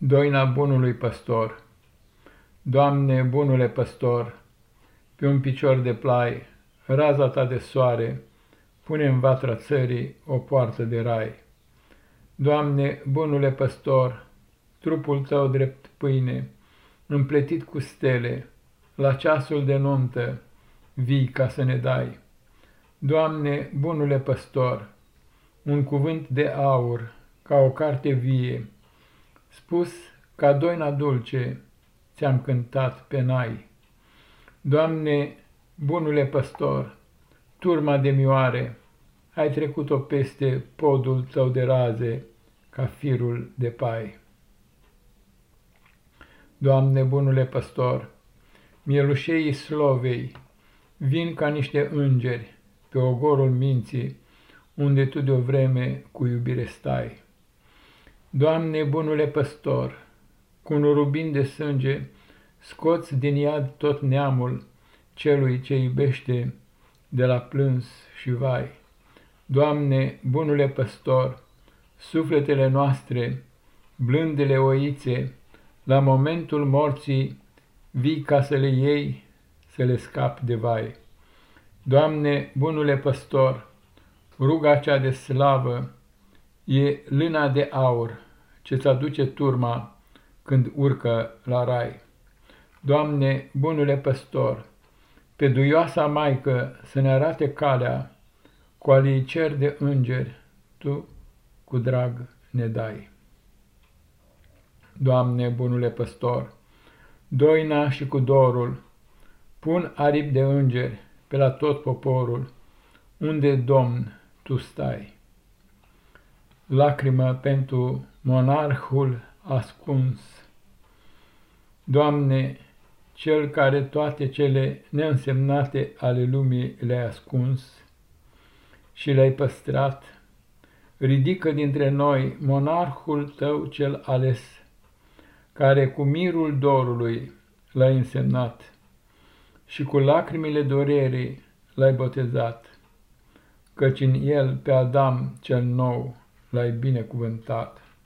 Doina bunului păstor Doamne, bunule păstor, pe un picior de plai, raza ta de soare, pune în vatra țării o poartă de rai. Doamne, bunule păstor, trupul tău drept pâine, împletit cu stele, la ceasul de nuntă, vii ca să ne dai. Doamne, bunule păstor, un cuvânt de aur, ca o carte vie, Spus ca doina dulce ți-am cântat pe nai. Doamne, bunule păstor, turma de mioare, ai trecut-o peste podul tău de raze, ca firul de pai. Doamne, bunule păstor, mielușei slovei, vin ca niște îngeri pe ogorul minții, unde tu de o vreme cu iubire stai. Doamne, bunule păstor, cu un rubin de sânge, scoți din iad tot neamul celui ce iubește de la plâns și vai. Doamne, bunule păstor, sufletele noastre, blândele oițe, la momentul morții, vii ca să le iei, să le scapi de vai. Doamne, bunule păstor, ruga cea de slavă, E lâna de aur ce-ți aduce turma când urcă la rai. Doamne, bunule păstor, pe duioasa Maică să ne arate calea, cu alii cer de îngeri, Tu cu drag ne dai. Doamne, bunule păstor, doina și cu dorul, pun aripi de îngeri pe la tot poporul, unde, Domn, Tu stai lacrimă pentru monarhul ascuns. Doamne, Cel care toate cele neînsemnate ale lumii le-ai ascuns și le-ai păstrat, ridică dintre noi monarhul tău cel ales, care cu mirul dorului l-ai însemnat și cu lacrimile dorerii l-ai botezat, căci în el pe Adam cel nou l-ai binecuvântat.